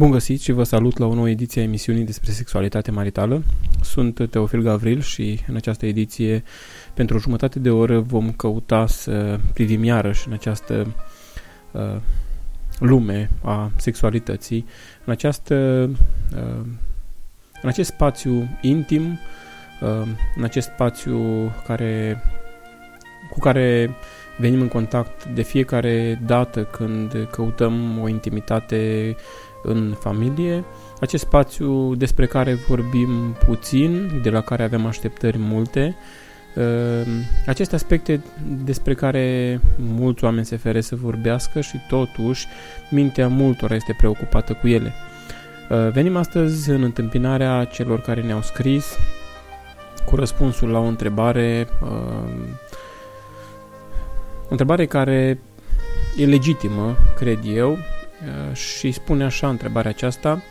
Bun găsit și vă salut la o nouă ediție a emisiunii despre sexualitate maritală. Sunt Teofil Gavril și în această ediție, pentru o jumătate de oră, vom căuta să privim iarăși în această uh, lume a sexualității, în, această, uh, în acest spațiu intim, uh, în acest spațiu care, cu care venim în contact de fiecare dată când căutăm o intimitate în familie, acest spațiu despre care vorbim puțin, de la care avem așteptări multe, uh, aceste aspecte despre care mulți oameni se fere să vorbească și totuși mintea multora este preocupată cu ele. Uh, venim astăzi în întâmpinarea celor care ne-au scris cu răspunsul la o întrebare uh, o întrebare care e legitimă, cred eu, Uh, și spune așa întrebarea aceasta,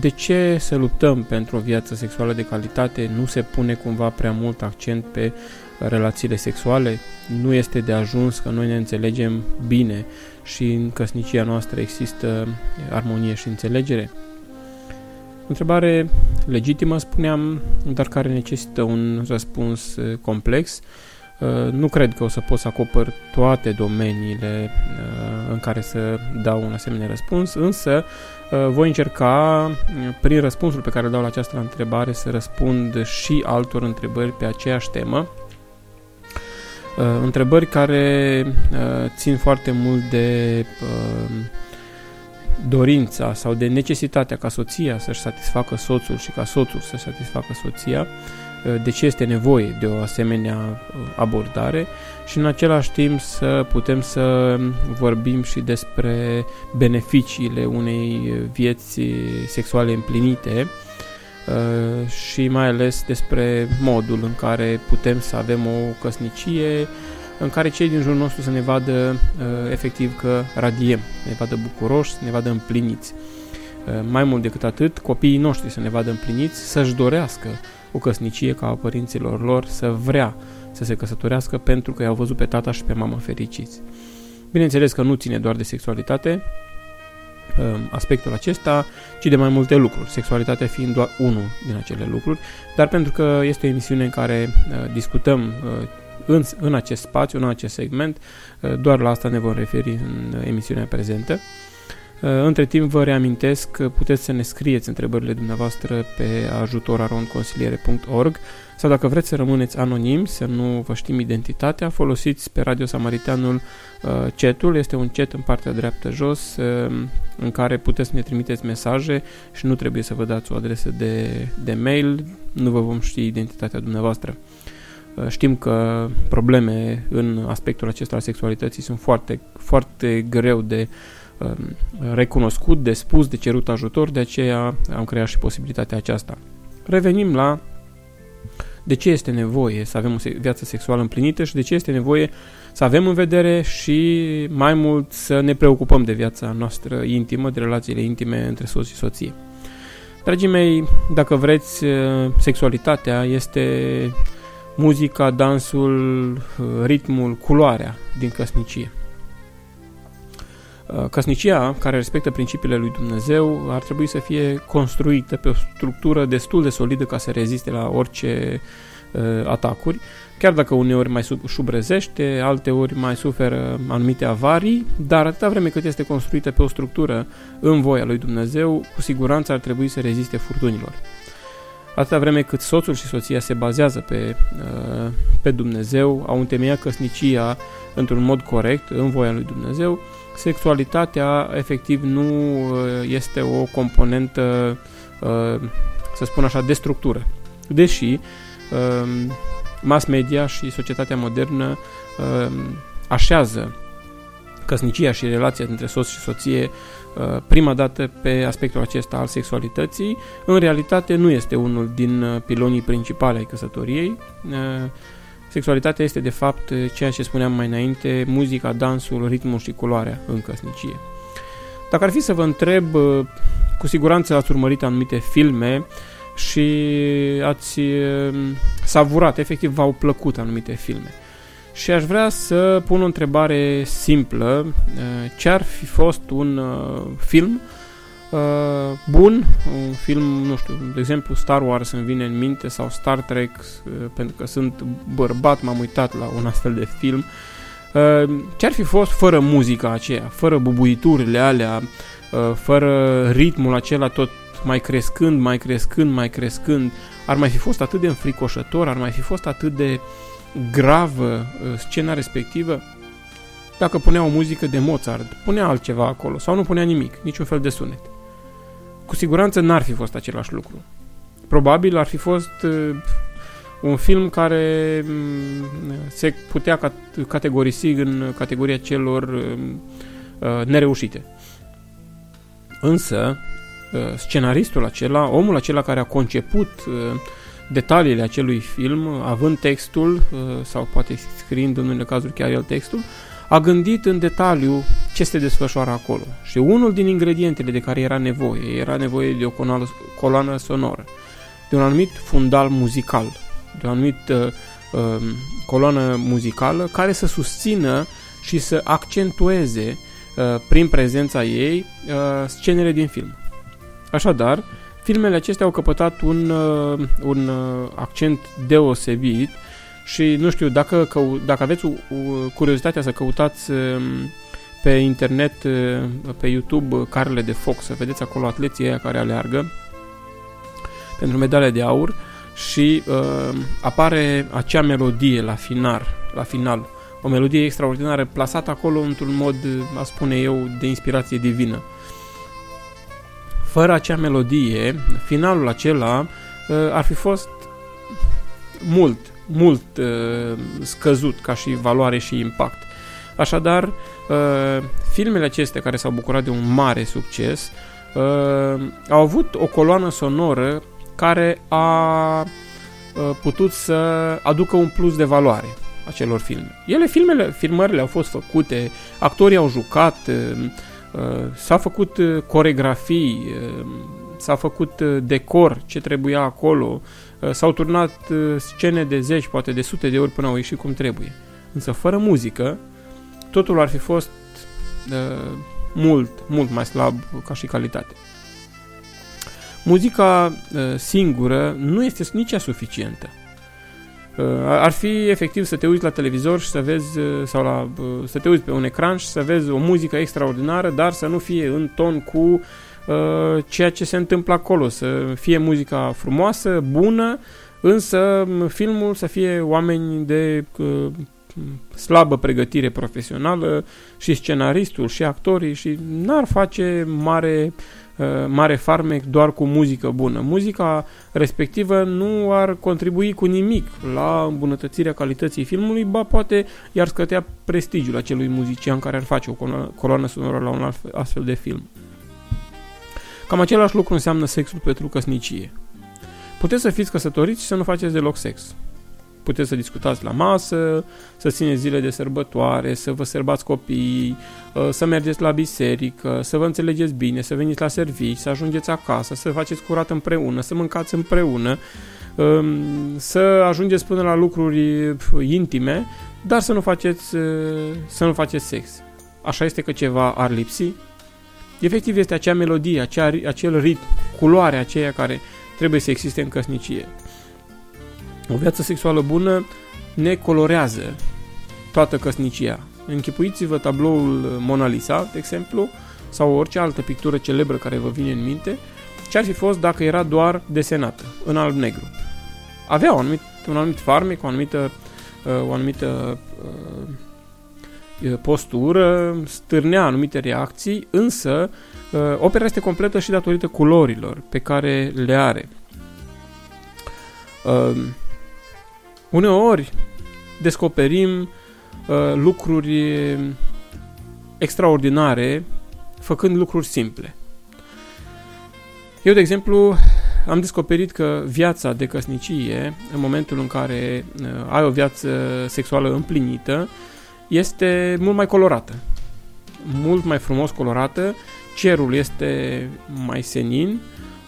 de ce să luptăm pentru o viață sexuală de calitate? Nu se pune cumva prea mult accent pe relațiile sexuale? Nu este de ajuns că noi ne înțelegem bine și în căsnicia noastră există armonie și înțelegere? Întrebare legitimă, spuneam, dar care necesită un răspuns uh, complex Uh, nu cred că o să pot să acopăr toate domeniile uh, în care să dau un asemenea răspuns, însă uh, voi încerca, prin răspunsul pe care îl dau la această întrebare, să răspund și altor întrebări pe aceeași temă. Întrebări care țin foarte mult de dorința sau de necesitatea ca soția să-și satisfacă soțul și ca soțul să-și satisfacă soția, Uh, de ce este nevoie de o asemenea uh, abordare și în același timp să putem să vorbim și despre beneficiile unei vieți sexuale împlinite uh, și mai ales despre modul în care putem să avem o căsnicie în care cei din jurul nostru să ne vadă efectiv că radiem, să ne vadă bucuroși, să ne vadă împliniți. Mai mult decât atât, copiii noștri să ne vadă împliniți, să-și dorească o căsnicie ca a părinților lor să vrea să se căsătorească pentru că i-au văzut pe tata și pe mama fericiți. Bineînțeles că nu ține doar de sexualitate um, aspectul acesta, ci de mai multe lucruri, sexualitatea fiind doar unul din acele lucruri, dar pentru că este o emisiune în care uh, discutăm uh, în, în acest spațiu, în acest segment, uh, doar la asta ne vom referi în emisiunea prezentă. Uh, între timp vă reamintesc că puteți să ne scrieți întrebările dumneavoastră pe ajutorarondconsiliere.org sau dacă vreți să rămâneți anonimi, să nu vă știm identitatea, folosiți pe Radio Samariteanul uh, chatul, este un chat în partea dreaptă jos uh, în care puteți să ne trimiteți mesaje și nu trebuie să vă dați o adresă de, de mail, nu vă vom ști identitatea dumneavoastră. Știm că probleme în aspectul acesta al sexualității sunt foarte, foarte greu de uh, Um, recunoscut, de spus, de cerut ajutor, de aceea am creat și posibilitatea aceasta. Revenim la de ce este nevoie să avem o viață sexuală împlinită și de ce este nevoie să avem în vedere și mai mult să ne preocupăm de viața noastră intimă, de relațiile intime între soț și soție. Dragii mei, dacă vreți, uh, sexualitatea este muzica, dansul, uh, ritmul, culoarea din căsnicie. Uh, căsnicia, care respectă principiile lui Dumnezeu, ar trebui să fie construită pe o structură destul de solidă ca să reziste la orice uh, atacuri, chiar dacă uneori mai șubrezește, alteori mai suferă anumite avarii, dar atâta vreme cât este construită pe o structură în voia lui Dumnezeu, cu siguranță ar trebui să reziste furtunilor. Atâta vreme cât soțul și soția se bazează pe, uh, pe Dumnezeu, au întemeiat căsnicia într-un mod corect, în voia lui Dumnezeu, sexualitatea efectiv nu uh, este o componentă, uh, să spun așa, de structură. Deși um, mass media și societatea modernă uh, așează căsnicia și relația dintre soț și soție uh, prima dată pe aspectul acesta al sexualității, în realitate nu este unul din uh, pilonii principale ai căsătoriei. Uh, sexualitatea este de fapt ceea ce spuneam mai înainte, muzica, dansul, ritmul și culoarea în căsnicie. Dacă ar fi să vă întreb, cu siguranță ați urmărit anumite filme și ați savurat, efectiv v-au plăcut anumite filme. Și aș vrea să pun o întrebare simplă. Ce ar fi fost un film bun, un film, nu știu, de exemplu Star Wars îmi vine în minte sau Star Trek, pentru că sunt bărbat, m-am uitat la un astfel de film. Ce ar fi fost fără muzica aceea, fără bubuiturile alea, fără ritmul acela tot mai crescând, mai crescând, mai crescând, ar mai fi fost atât de înfricoșător, ar mai fi fost atât de gravă uh, scena respectivă? Dacă punea o muzică de Mozart, punea altceva acolo sau nu punea nimic, niciun fel de sunet. Cu siguranță n-ar fi fost același lucru. Probabil ar fi fost uh, un film care mm, se putea categorisi în categoria celor uh, nereușite. Însă, scenaristul acela, omul acela care a conceput detaliile acelui film, având textul, uh, sau poate scriind în unele cazuri chiar el textul, a gândit în detaliu ce se desfășoară acolo. Și unul din ingredientele de care era nevoie, era nevoie de o coloană sonoră, de un anumit fundal muzical, de o anumită uh, coloană muzicală care să susțină și să accentueze uh, prin prezența ei uh, scenele din film. Așadar, Filmele acestea au căpătat un, uh, un uh, accent deosebit și nu știu, dacă, cău, dacă aveți curiozitatea să căutați um, pe internet, uh, pe YouTube, carele de foc, să vedeți acolo atleții aia care aleargă pentru medalia de aur și uh, apare acea melodie la final, la final. O melodie extraordinară plasată acolo într-un mod, a spune eu, de inspirație divină fără acea melodie, finalul acela uh, ar fi fost mult, mult uh, scăzut ca și valoare și impact. Așadar, uh, filmele acestea care s-au bucurat de un mare succes au avut o coloană sonoră care a putut să aducă un plus de valoare acelor filme. Ele, filmele, filmările au fost făcute, actorii au jucat, Uh, s-a făcut uh, coregrafii, uh, s-a făcut decor ce trebuia acolo, s-au turnat scene de zeci, poate de sute de ori până au ieșit cum trebuie. Însă fără muzică, totul ar fi fost mult, mult mai slab ca și calitate. Muzica singură nu este nici ea suficientă. Uh, ar fi efectiv să te uiți la televizor și să vezi uh, sau la, uh, să te uiți pe un ecran și să vezi o muzică extraordinară, dar să nu fie în ton cu uh, ceea ce se întâmplă acolo, să fie muzica frumoasă, bună, însă filmul să fie oameni de uh, slabă pregătire profesională și scenaristul și actorii și n-ar face mare uh, Uh, mare farmec doar cu muzică bună. Muzica respectivă nu ar contribui cu nimic la îmbunătățirea calității filmului, ba poate i-ar scătea prestigiul acelui muzician care ar face o coloană sonoră la un astfel de film. Cam același lucru înseamnă sexul pentru căsnicie. Puteți să fiți căsătoriți și să nu faceți deloc sex. Puteți să discutați la masă, să țineți zile de sărbătoare, să vă sărbați copiii, uh, să mergeți la biserică, să vă înțelegeți bine, să veniți la servici, să ajungeți acasă, să faceți curat împreună, să mâncați împreună, um, să ajungeți până la lucruri intime, dar să nu faceți, uh, să nu faceți sex. Așa este că ceva ar lipsi? Efectiv este acea melodie, acea, acel ritm, culoarea aceea care trebuie să existe în căsnicie. O viață sexuală bună ne colorează toată căsnicia. Închipuiți-vă tabloul Mona Lisa, de exemplu, sau orice altă pictură celebră care vă vine în minte, ce ar fi fost dacă era doar desenată, în alb-negru. Avea un anumit, un anumit farmec, o anumită, uh, o anumită uh, postură, stârnea anumite reacții, însă uh, opera este completă și datorită culorilor pe care le are Uneori descoperim uh, lucruri extraordinare făcând lucruri simple. Eu, de exemplu, am descoperit că viața de căsnicie, în momentul în care uh, ai o viață sexuală împlinită, este mult mai colorată. Mult mai frumos colorată, cerul este mai senin,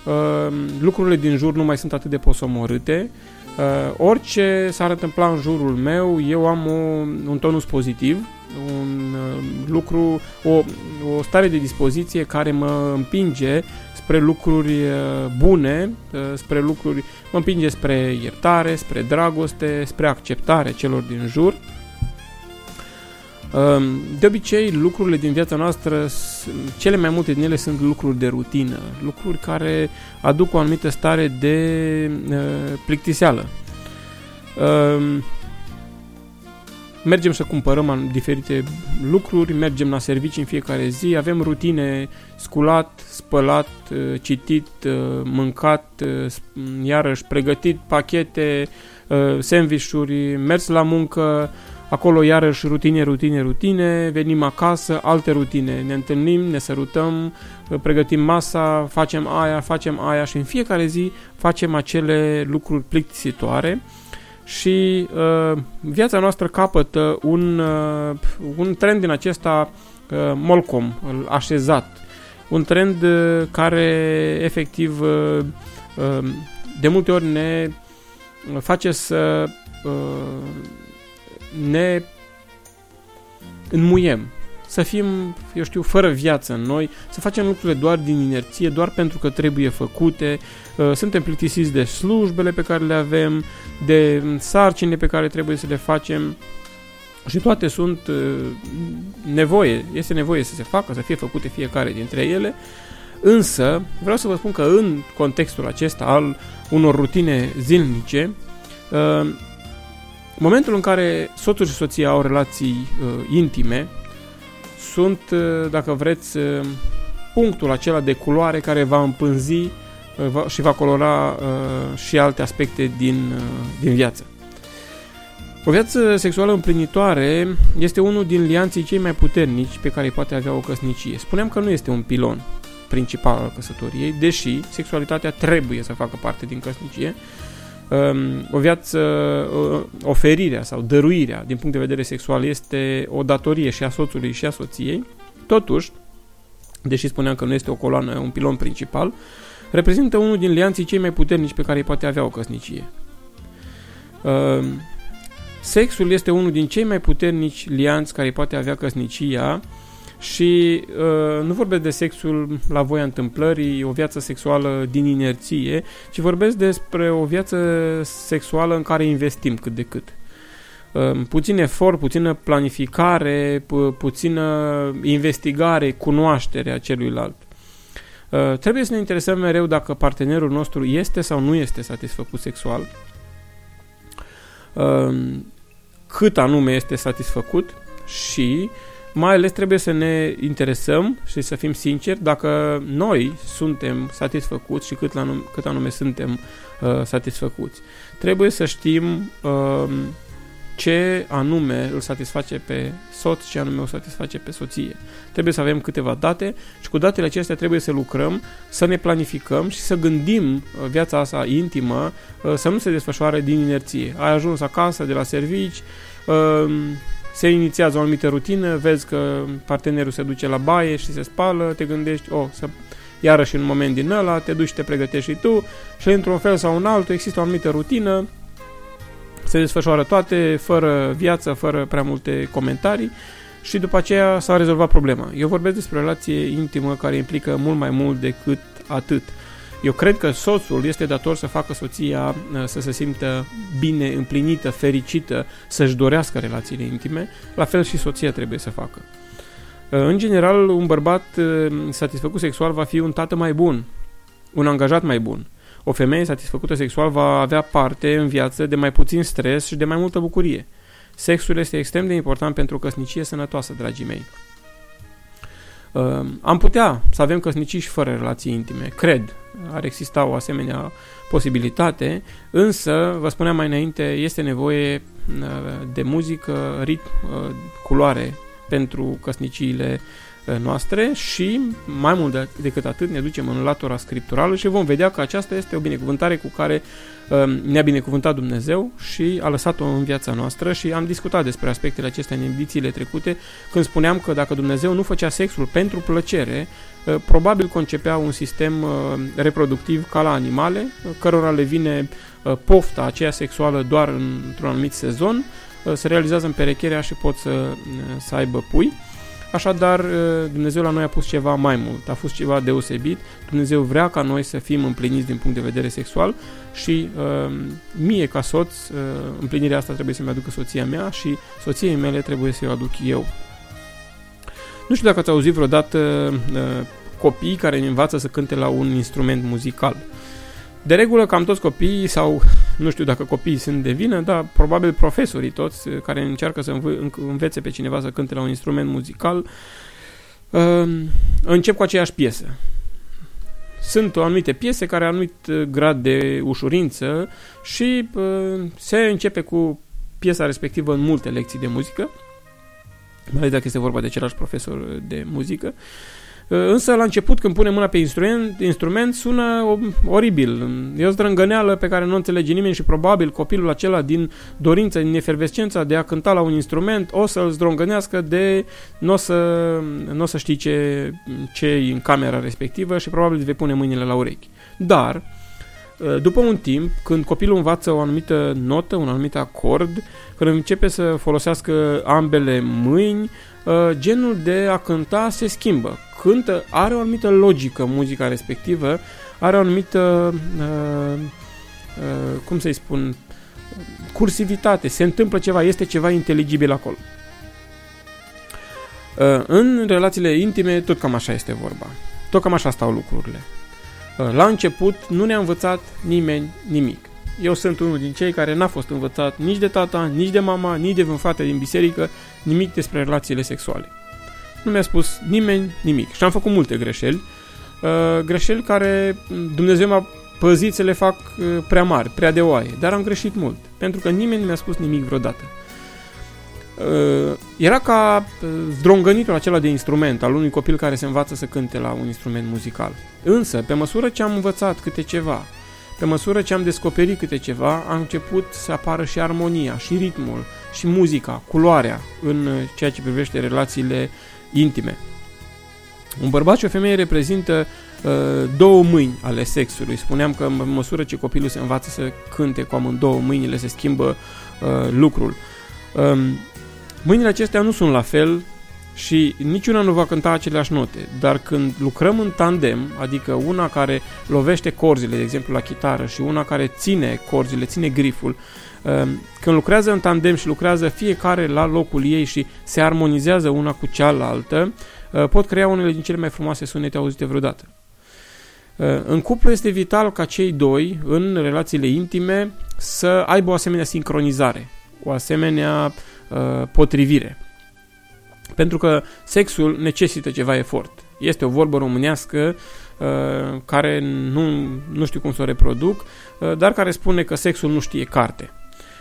uh, lucrurile din jur nu mai sunt atât de posomorâte, uh, orice s-ar întâmpla în jurul meu, eu am o, un tonus pozitiv, un uh, lucru, o, o stare de dispoziție care mă împinge spre lucruri uh, bune, uh, spre lucruri, mă împinge spre iertare, spre dragoste, spre acceptare celor din jur. Um, de obicei, lucrurile din viața noastră, cele mai multe din ele sunt lucruri de rutină, lucruri care aduc o anumită stare de plictiseală. Um, mergem să cumpărăm diferite lucruri, mergem la servicii în fiecare zi, avem rutine sculat, spălat, uh, citit, uh, mâncat, uh, iarăși pregătit pachete, sandvișuri, mers la muncă, acolo iarăși rutine, rutine, rutine, venim acasă, alte rutine, ne întâlnim, ne sărutăm, pregătim masa, facem aia, facem aia și în fiecare zi facem acele lucruri plictisitoare și uh, viața noastră capătă un, uh, un trend din acesta uh, molcom, așezat. Un trend uh, care efectiv uh, uh, de multe ori ne face să uh, ne înmuiem. Să fim, eu știu, fără viață în noi, să facem lucrurile doar din inerție, doar pentru că trebuie făcute, uh, suntem plictisiți de slujbele pe care le avem, de sarcinile pe care trebuie să le facem și toate sunt uh, nevoie, este nevoie să se facă, să fie făcute fiecare dintre ele, însă vreau să vă spun că în contextul acesta al unor rutine zilnice, uh, momentul în care soțul și soția au relații intime, sunt, uh, dacă vreți, uh, punctul acela de culoare care va împânzi uh, și va colora și alte aspecte din, din viață. O viață sexuală împlinitoare este unul din lianții cei mai puternici pe care îi poate avea o căsnicie. Spuneam că nu este un pilon principal al căsătoriei, deși sexualitatea trebuie să facă parte din căsnicie, Um, o viață, oferirea sau dăruirea din punct de vedere sexual este o datorie și a soțului și a soției, totuși, deși spuneam că nu este o coloană, un pilon principal, reprezintă unul din lianții cei mai puternici pe care îi poate avea o căsnicie. Um, sexul este unul din cei mai puternici lianți care îi poate avea căsnicia și uh, nu vorbesc de sexul la voia întâmplării, o viață sexuală din inerție, ci vorbesc despre o viață sexuală în care investim cât de cât. Uh, puțin efort, puțină planificare, pu- puțină investigare, cunoaștere a celuilalt. Uh, trebuie să ne interesăm mereu dacă partenerul nostru este sau nu este satisfăcut sexual, uh, cât anume este satisfăcut și mai ales trebuie să ne interesăm și să fim sinceri dacă noi suntem satisfăcuți și cât, la anume, cât anume suntem uh, satisfăcuți. Trebuie să știm uh, ce anume îl satisface pe soț, ce anume o satisface pe soție. Trebuie să avem câteva date și cu datele acestea trebuie să lucrăm, să ne planificăm și să gândim uh, viața asta intimă uh, să nu se desfășoare din inerție. Ai ajuns acasă de la servici, uh, se inițiază o anumită rutină, vezi că partenerul se duce la baie și se spală, te gândești, oh, să iarăși în moment din ăla, te duci și te pregătești și tu și într-un fel sau un altul există o anumită rutină, se desfășoară toate fără viață, fără prea multe comentarii și după aceea s-a rezolvat problema. Eu vorbesc despre o relație intimă care implică mult mai mult decât atât. Eu cred că soțul este dator să facă soția uh, să se simtă bine, împlinită, fericită, să-și dorească relațiile intime, la fel și soția trebuie să facă. Uh, în general, un bărbat uh, satisfăcut sexual va fi un tată mai bun, un angajat mai bun. O femeie satisfăcută sexual va avea parte în viață de mai puțin stres și de mai multă bucurie. Sexul este extrem de important pentru o căsnicie sănătoasă, dragii mei. Am putea să avem căsnicii și fără relații intime, cred, ar exista o asemenea posibilitate, însă, vă spuneam mai înainte, este nevoie de muzică, ritm, culoare pentru căsniciile noastre și mai mult decât atât ne ducem în latura scripturală și vom vedea că aceasta este o binecuvântare cu care ne-a binecuvântat Dumnezeu și a lăsat-o în viața noastră și am discutat despre aspectele acestea în edițiile trecute când spuneam că dacă Dumnezeu nu făcea sexul pentru plăcere, probabil concepea un sistem reproductiv ca la animale, cărora le vine pofta aceea sexuală doar într-un anumit sezon, se realizează în perecherea și pot să, să aibă pui Așadar, uh, Dumnezeu la noi a pus ceva mai mult, a fost ceva deosebit. Dumnezeu vrea ca noi să fim împliniți din punct de vedere sexual și uh, mie ca soț, uh, împlinirea asta trebuie să-mi aducă soția mea și soției mele trebuie să o aduc eu. Nu știu dacă ați auzit vreodată uh, copii care îmi învață să cânte la un instrument muzical. Uh, de regulă, cam toți copiii, sau nu știu dacă copiii sunt de vină, dar probabil profesorii toți eh, care încearcă să învețe pe cineva să cânte la un instrument muzical, uh, încep cu aceeași piesă. Sunt o anumite piese care au anumit eh, grad de ușurință și uh, se începe cu piesa respectivă în multe lecții de muzică, mai ales dacă este vorba de același profesor de muzică. Uh, Uh, însă la început când pune mâna pe instrument, instrument sună oribil. E o zdrângăneală pe care nu înțelege nimeni și probabil copilul acela din dorință, din efervescența de a cânta la un instrument o să-l zdrângănească de nu o să, n-o să știi ce, ce e în camera respectivă și probabil îți vei pune mâinile la urechi. Dar uh, după un timp, când copilul învață o anumită notă, un anumit acord, când începe să folosească ambele mâini, uh, genul de a cânta se schimbă cântă, are o anumită logică muzica respectivă, are o anumită, uh, uh, cum să-i spun, cursivitate, se întâmplă ceva, este ceva inteligibil acolo. Uh, în relațiile intime, tot cam așa este vorba. Tot cam așa stau lucrurile. Uh, la început nu ne-a învățat nimeni nimic. Eu sunt unul din cei care n-a fost învățat nici de tata, nici de mama, nici de vreun frate din biserică nimic despre relațiile sexuale. Nu mi-a spus nimeni nimic. Și am făcut multe greșeli. Uh, greșeli care Dumnezeu m-a păzit să le fac uh, prea mari, prea de oaie. Dar am greșit mult. Pentru că nimeni nu mi-a spus nimic vreodată. Uh, era ca uh, zdrongănitul acela de instrument al unui copil care se învață să cânte la un instrument muzical. Însă, pe măsură ce am învățat câte ceva, pe măsură ce am descoperit câte ceva, a început să apară și armonia, și ritmul, și muzica, culoarea în uh, ceea ce privește relațiile intime. Un bărbat și o femeie reprezintă uh, două mâini ale sexului. Spuneam că în măsură ce copilul se învață să cânte cu amândouă mâinile, se schimbă uh, lucrul. Um, mâinile acestea nu sunt la fel și niciuna nu va cânta aceleași note, dar când lucrăm în tandem, adică una care lovește corzile, de exemplu la chitară, și una care ține corzile, ține griful, Ehm, când lucrează în tandem și lucrează fiecare la locul ei și se armonizează una cu cealaltă, eh, pot crea unele din cele mai frumoase sunete auzite vreodată. Eh, în cuplu este vital ca cei doi, în relațiile intime, să aibă o asemenea sincronizare, o asemenea uh, potrivire. Pentru că sexul necesită ceva efort. Este o vorbă românească uh, care nu, nu știu cum să o reproduc, uh, dar care spune că sexul nu știe carte.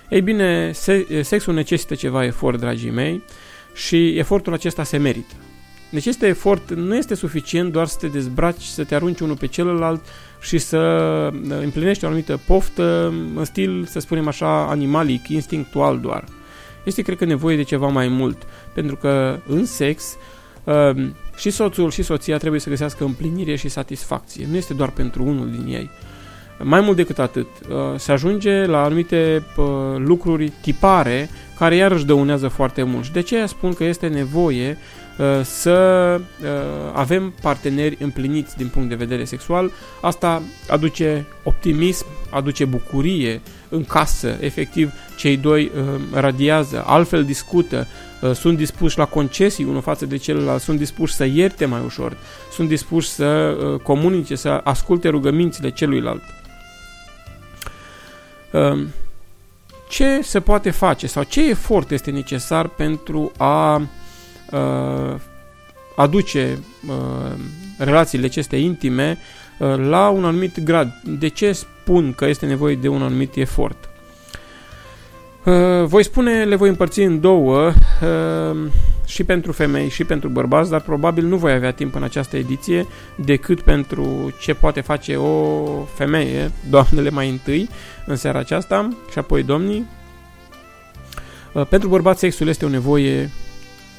Ei bine, se, sexul necesită ceva efort, dragii mei, și efortul acesta se merită. Deci este efort, nu este suficient doar să te dezbraci, să te arunci unul pe celălalt și să uh, împlinești o anumită poftă în stil, să spunem așa, animalic, instinctual doar. Este, cred că, nevoie de ceva mai mult, pentru că în sex uh, și soțul și soția trebuie să găsească împlinire și satisfacție. Nu este doar pentru unul din ei. Mai mult decât atât, uh, se ajunge la anumite uh, lucruri tipare care iarăși dăunează foarte mult. Și de aceea spun că este nevoie uh, să avem parteneri împliniți din punct de vedere sexual. Asta aduce optimism, aduce bucurie în casă, efectiv cei doi radiază, altfel discută, sunt dispuși la concesii unul față de celălalt, sunt dispuși să ierte mai ușor, sunt dispuși să comunice, să asculte rugămințile celuilalt. Ehm, ce se poate face sau ce efort este necesar pentru a uh, aduce uh, relațiile acestea intime uh, la un anumit grad. De ce spun că este nevoie de un anumit efort. Uh, voi spune, le voi împărți în două, uh, și pentru femei și pentru bărbați, dar probabil nu voi avea timp în această ediție decât pentru ce poate face o femeie, doamnele mai întâi, în seara aceasta și apoi domnii. Uh, pentru bărbați sexul este o nevoie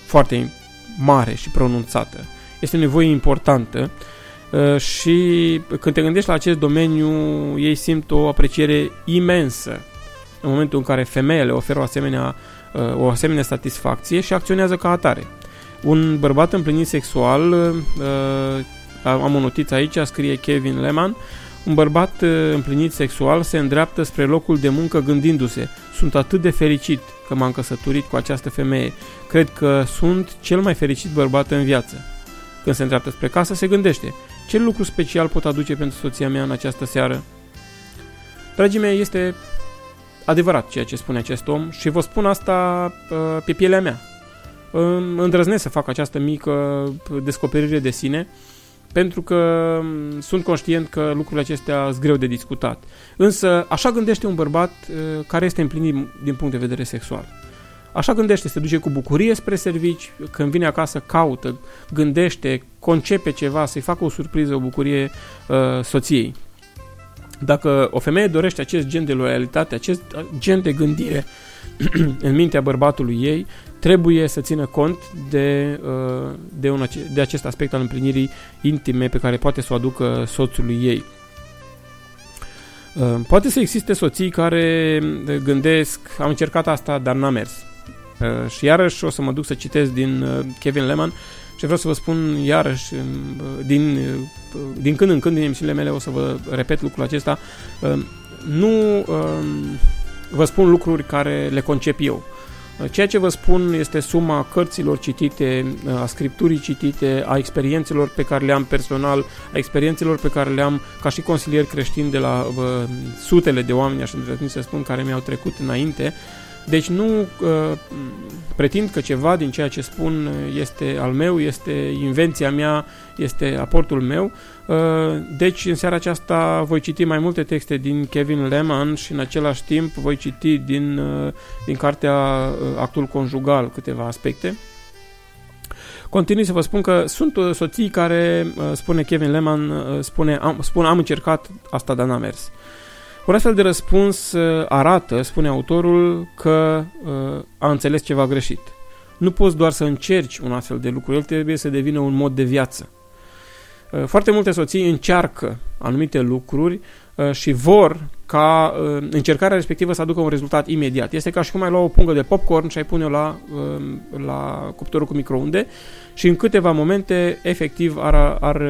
foarte mare și pronunțată. Este o nevoie importantă și când te gândești la acest domeniu, ei simt o apreciere imensă în momentul în care femeia le oferă o asemenea, uh, o asemenea satisfacție și acționează ca atare. Un bărbat împlinit sexual, uh, am o notiță aici, scrie Kevin Lehman, un bărbat uh, împlinit sexual se îndreaptă spre locul de muncă gândindu-se Sunt atât de fericit că m-am căsătorit cu această femeie. Cred că sunt cel mai fericit bărbat în viață. Când se îndreaptă spre casă, se gândește Ce lucru special pot aduce pentru soția mea în această seară? Dragii mei, este adevărat ceea ce spune acest om și vă spun asta uh, pe pielea mea. Îndrăznesc să fac această mică descoperire de sine pentru că um, sunt conștient că lucrurile acestea sunt greu de discutat. Însă așa gândește un bărbat uh, care este împlinit din punct de vedere sexual. Așa gândește, se duce cu bucurie spre servici, când vine acasă caută, gândește, concepe ceva, să-i facă o surpriză, o bucurie uh, soției. Dacă o femeie dorește acest gen de loialitate, acest gen de gândire în mintea bărbatului ei, trebuie să țină cont de, uh, de, un, de acest aspect al împlinirii intime pe care poate să o aducă soțului ei. Uh, poate să existe soții care gândesc, am încercat asta, dar n-a mers. Uh, și iarăși o să mă duc să citesc din Kevin Lehman și vreau să vă spun iarăși, din, din când în când din emisiunile mele o să vă repet lucrul acesta, nu um, vă spun lucruri care le concep eu. Ceea ce vă spun este suma cărților citite, a scripturii citite, a experiențelor pe care le am personal, a experiențelor pe care le am ca și consilier creștin de la uh, sutele de oameni, aș să spun, care mi-au trecut înainte, deci nu uh, pretind că ceva din ceea ce spun este al meu, este invenția mea, este aportul meu. Uh, deci în seara aceasta voi citi mai multe texte din Kevin Lehman și în același timp voi citi din, uh, din cartea uh, Actul Conjugal câteva aspecte. Continui să vă spun că sunt uh, soții care, uh, spune Kevin Lehman, uh, spune, am, spun am încercat, asta dar n-a mers. Uh, un astfel de răspuns uh, arată, spune autorul, că uh, a înțeles ceva greșit. Nu poți doar să încerci un astfel de lucru, el trebuie să devină un mod de viață. Uh, foarte multe soții încearcă anumite lucruri și vor ca încercarea respectivă să aducă un rezultat imediat. Este ca și cum ai lua o pungă de popcorn și ai pune-o la, la cuptorul cu microunde și în câteva momente efectiv ar, ar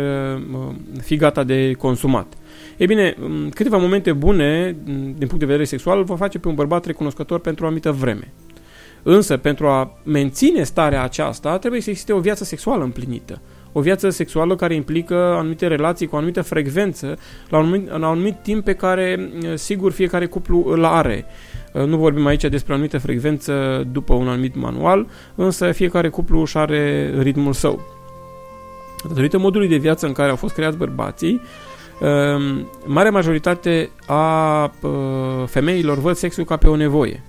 fi gata de consumat. E bine, câteva momente bune din punct de vedere sexual va face pe un bărbat recunoscător pentru o anumită vreme. Însă, pentru a menține starea aceasta, trebuie să existe o viață sexuală împlinită. O viață sexuală care implică anumite relații cu o anumită frecvență, la un anumit, la un anumit timp pe care, sigur, fiecare cuplu îl are. Nu vorbim aici despre o anumită frecvență după un anumit manual, însă fiecare cuplu își are ritmul său. Datorită modului de viață în care au fost creați bărbații, Ehm, marea majoritate a femeilor văd sexul ca pe o nevoie.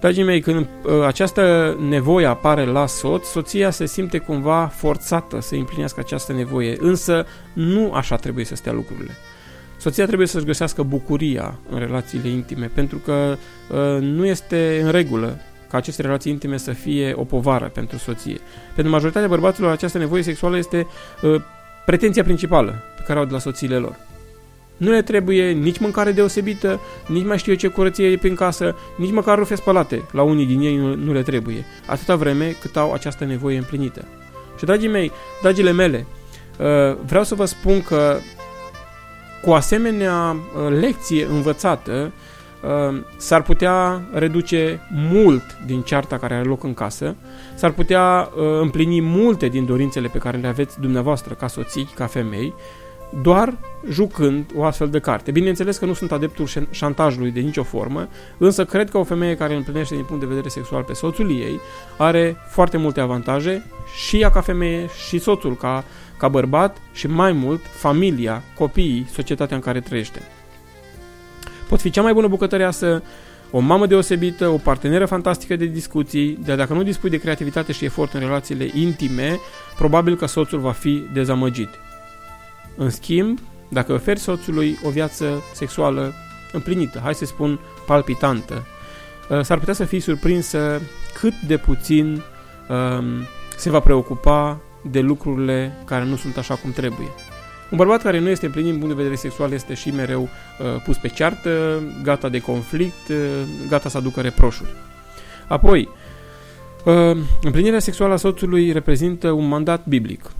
Dragii mei, când această nevoie apare la soț, soția se simte cumva forțată să împlinească această nevoie, însă nu așa trebuie să stea lucrurile. Soția trebuie să-și găsească bucuria în relațiile intime, pentru că nu este în regulă ca aceste relații intime să fie o povară pentru soție. Pentru majoritatea bărbaților, această nevoie sexuală este pretenția principală pe care au de la soțiile lor. Nu le trebuie nici mâncare deosebită, nici mai știu eu ce curăție e prin casă, nici măcar rufe spălate. La unii din ei nu, nu le trebuie. Atâta vreme cât au această nevoie împlinită. Și dragii mei, dragile mele, uh, vreau să vă spun că cu asemenea uh, lecție învățată, Ehm, s-ar putea reduce mult din cearta care are loc în casă, s-ar putea uh, împlini multe din dorințele pe care le aveți dumneavoastră ca soții, ca femei, doar jucând o astfel de carte. Bineînțeles că nu sunt adeptul șantajului de nicio formă, însă cred că o femeie care împlinește din punct de vedere sexual pe soțul ei are foarte multe avantaje și ea ca femeie și soțul ca, ca bărbat și mai mult familia, copiii, societatea în care trăiește. Pot fi cea mai bună bucătăreasă, o mamă deosebită, o parteneră fantastică de discuții, dar dacă nu dispui de creativitate și efort în relațiile intime, probabil că soțul va fi dezamăgit. În schimb, dacă oferi soțului o viață sexuală împlinită, hai să spun palpitantă, uh, s-ar putea să fii surprinsă cât de puțin um, se va preocupa de lucrurile care nu sunt așa cum trebuie. Un bărbat care nu este împlinit din punct de vedere sexual este și mereu uh, pus pe ceartă, gata de conflict, uh, gata să aducă reproșuri. Apoi, uh, împlinirea sexuală a soțului reprezintă un mandat biblic.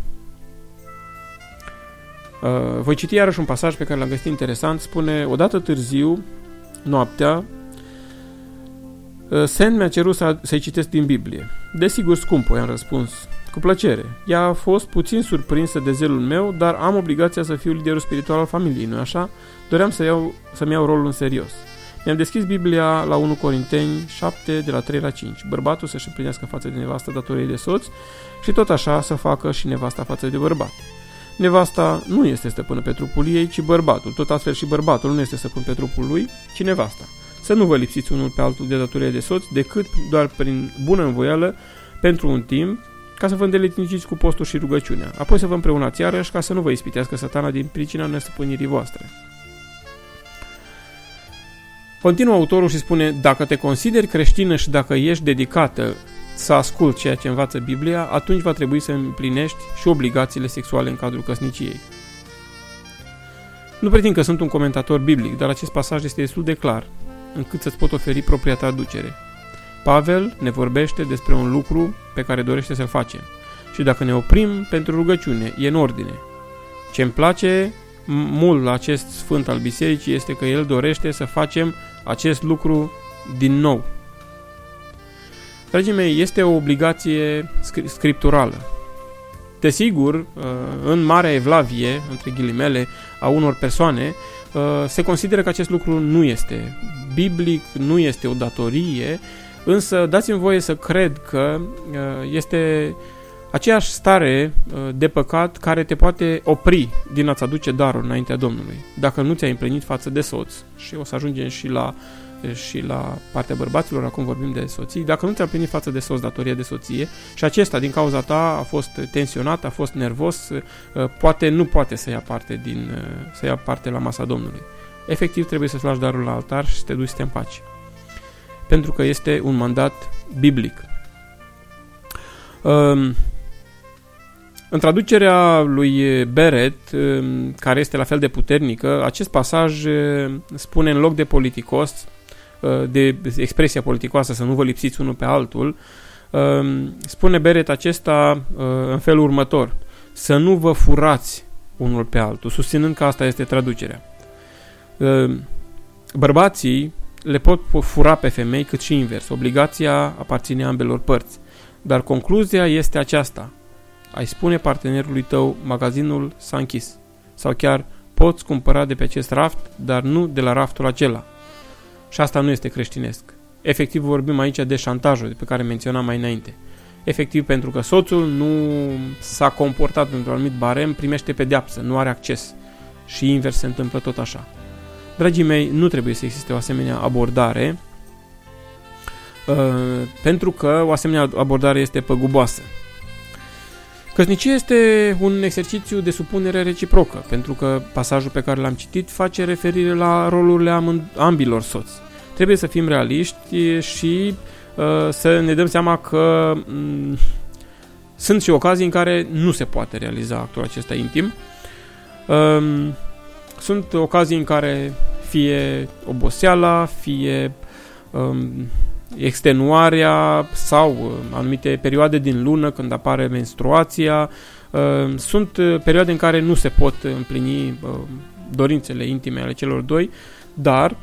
Uh, voi citi iarăși un pasaj pe care l-am găsit interesant. Spune, odată târziu, noaptea, uh, Sen mi-a cerut să, să-i citesc din Biblie. Desigur, scumpă, i-am răspuns. Cu plăcere. Ea a fost puțin surprinsă de zelul meu, dar am obligația să fiu liderul spiritual al familiei, nu așa? Doream să iau, să-mi iau rolul în serios. Mi-am deschis Biblia la 1 Corinteni 7, de la 3 la 5. Bărbatul să-și împlinească față de nevastă datoriei de soț și tot așa să facă și nevasta față de bărbat. Nevasta nu este stăpână pe trupul ei, ci bărbatul. Tot astfel și bărbatul nu este stăpân pe trupul lui, ci nevasta. Să nu vă lipsiți unul pe altul de datorie de soț, decât doar prin bună învoială, pentru un timp, ca să vă îndeletniciți cu postul și rugăciunea, apoi să vă împreunați iarăși ca să nu vă ispitească satana din pricina nestăpânirii voastre. Continuă autorul și spune, dacă te consideri creștină și dacă ești dedicată să asculți ceea ce învață Biblia, atunci va trebui să împlinești și obligațiile sexuale în cadrul căsniciei. Nu pretind că sunt un comentator biblic, dar acest pasaj este destul de clar, încât să-ți pot oferi propria traducere. Pavel ne vorbește despre un lucru pe care dorește să-l facem. Și dacă ne oprim pentru rugăciune, e în ordine. Ce îmi place mult la acest sfânt al bisericii este că el dorește să facem acest lucru din nou. Dragii mei, este o obligație scripturală. Desigur, uh, în Marea Evlavie, între ghilimele, a unor persoane, uh, se consideră că acest lucru nu este biblic, nu este o datorie, însă dați-mi voie să cred că uh, este aceeași stare de păcat care te poate opri din a-ți aduce darul înaintea Domnului. Dacă nu ți-ai împlinit față de soț, și o să ajungem și la și la partea bărbaților, acum vorbim de soții, dacă nu ți-a plinit față de soț datorie de soție și acesta din cauza ta a fost tensionat, a fost nervos, uh, poate nu poate să ia parte, din, uh, să ia parte la masa Domnului. Efectiv trebuie să-ți lași darul la altar și să te duci să te împaci. Pentru că este un mandat biblic. Um, în traducerea lui Beret, um, care este la fel de puternică, acest pasaj uh, spune în loc de politicos, Uh, de expresia politicoasă să nu vă lipsiți unul pe altul, um, spune Beret acesta uh, în felul următor, să nu vă furați unul pe altul, susținând că asta este traducerea. Uh, bărbații le pot fura pe femei cât și invers. Obligația aparține ambelor părți. Dar concluzia este aceasta. Ai spune partenerului tău, magazinul s-a închis. Sau chiar poți cumpăra de pe acest raft, dar nu de la raftul acela. Și asta nu este creștinesc. Efectiv vorbim aici de șantajul de pe care menționam mai înainte. Efectiv pentru că soțul nu s-a comportat într-un anumit barem, primește pedeapsă, nu are acces. Și invers se întâmplă tot așa. Dragii mei, nu trebuie să existe o asemenea abordare, uh, pentru că o asemenea abordare este păguboasă. Căsnicia este un exercițiu de supunere reciprocă, pentru că pasajul pe care l-am citit face referire la rolurile ambilor soți. Trebuie să fim realiști și uh, să ne dăm seama că um, sunt și ocazii în care nu se poate realiza actul acesta intim. Um, sunt ocazii în care fie oboseala, fie um, extenuarea sau uh, anumite perioade din lună când apare menstruația. Uh, sunt uh, perioade în care nu se pot împlini dorințele intime ale celor doi, dar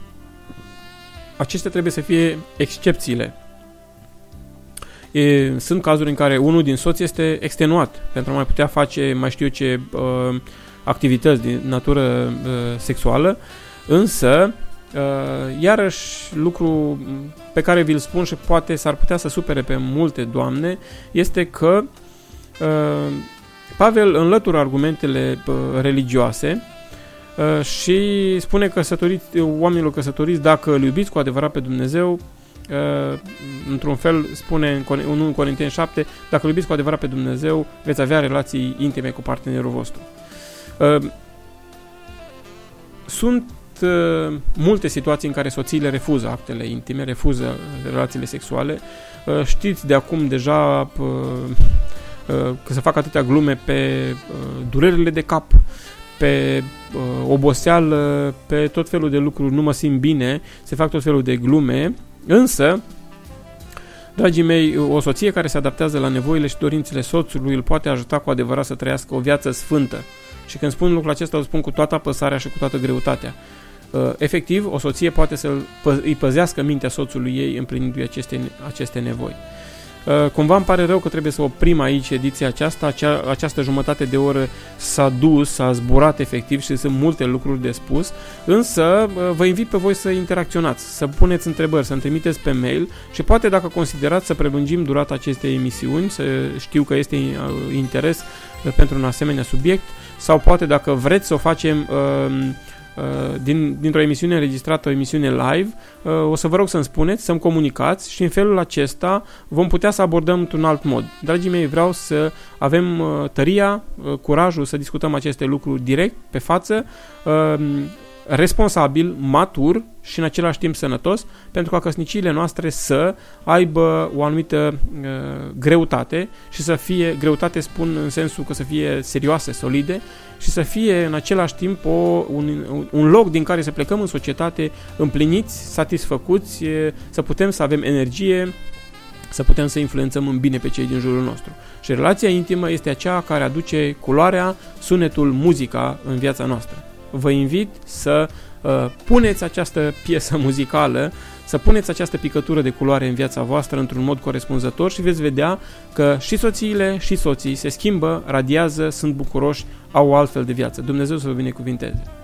acestea trebuie să fie excepțiile. E, sunt cazuri în care unul din soți este extenuat pentru a mai putea face mai știu eu ce uh, activități din natură uh, sexuală, însă uh, iarăși lucru pe care vi-l spun și poate s-ar putea să supere pe multe doamne este că uh, Pavel înlătură argumentele uh, religioase Uh, și spune căsătoriți, oamenilor căsătoriți, dacă îl iubiți cu adevărat pe Dumnezeu, uh, într-un fel spune în 1 Corinteni 7, dacă îl iubiți cu adevărat pe Dumnezeu, veți avea relații intime cu partenerul vostru. Uh, sunt multe situații în care soțiile refuză actele intime, refuză relațiile sexuale. Știți de acum deja că se fac atâtea glume pe durerile de cap, pe uh, oboseală, pe tot felul de lucruri, nu mă simt bine, se fac tot felul de glume, însă, dragii mei, o soție care se adaptează la nevoile și dorințele soțului îl poate ajuta cu adevărat să trăiască o viață sfântă. Și când spun lucrul acesta, o spun cu toată apăsarea și cu toată greutatea. Uh, efectiv, o soție poate să îi păzească mintea soțului ei împlinindu-i aceste, aceste nevoi. Uh, cumva îmi pare rău că trebuie să oprim aici ediția aceasta, acea, această jumătate de oră s-a dus, s-a zburat efectiv și sunt multe lucruri de spus, însă uh, vă invit pe voi să interacționați, să puneți întrebări, să-mi trimiteți pe mail și poate dacă considerați să prelungim durata acestei emisiuni, să știu că este uh, interes pentru un asemenea subiect, sau poate dacă vreți să o facem uh, Uh, din, dintr-o emisiune înregistrată, o emisiune live, uh, o să vă rog să-mi spuneți, să-mi comunicați și în felul acesta vom putea să abordăm într-un alt mod. Dragii mei, vreau să avem uh, tăria, curajul să discutăm aceste lucruri direct, pe față, responsabil, matur și în același timp sănătos, pentru ca căsniciile noastre să aibă o anumită uh, greutate și să fie, greutate spun în sensul că să fie serioase, solide și să fie în același timp o, un, un loc din care să plecăm în societate împliniți, satisfăcuți, să putem să avem energie, să putem să influențăm în bine pe cei din jurul nostru. Și relația intimă este aceea care aduce culoarea, sunetul, muzica în viața noastră vă invit să uh, puneți această piesă muzicală, să puneți această picătură de culoare în viața voastră într-un mod corespunzător și veți vedea că și soțiile și soții se schimbă, radiază, sunt bucuroși, au o altfel de viață. Dumnezeu să vă binecuvinteze!